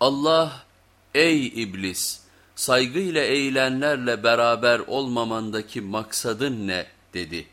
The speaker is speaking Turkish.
Allah ey iblis saygıyla eğilenlerle beraber olmamandaki maksadın ne dedi.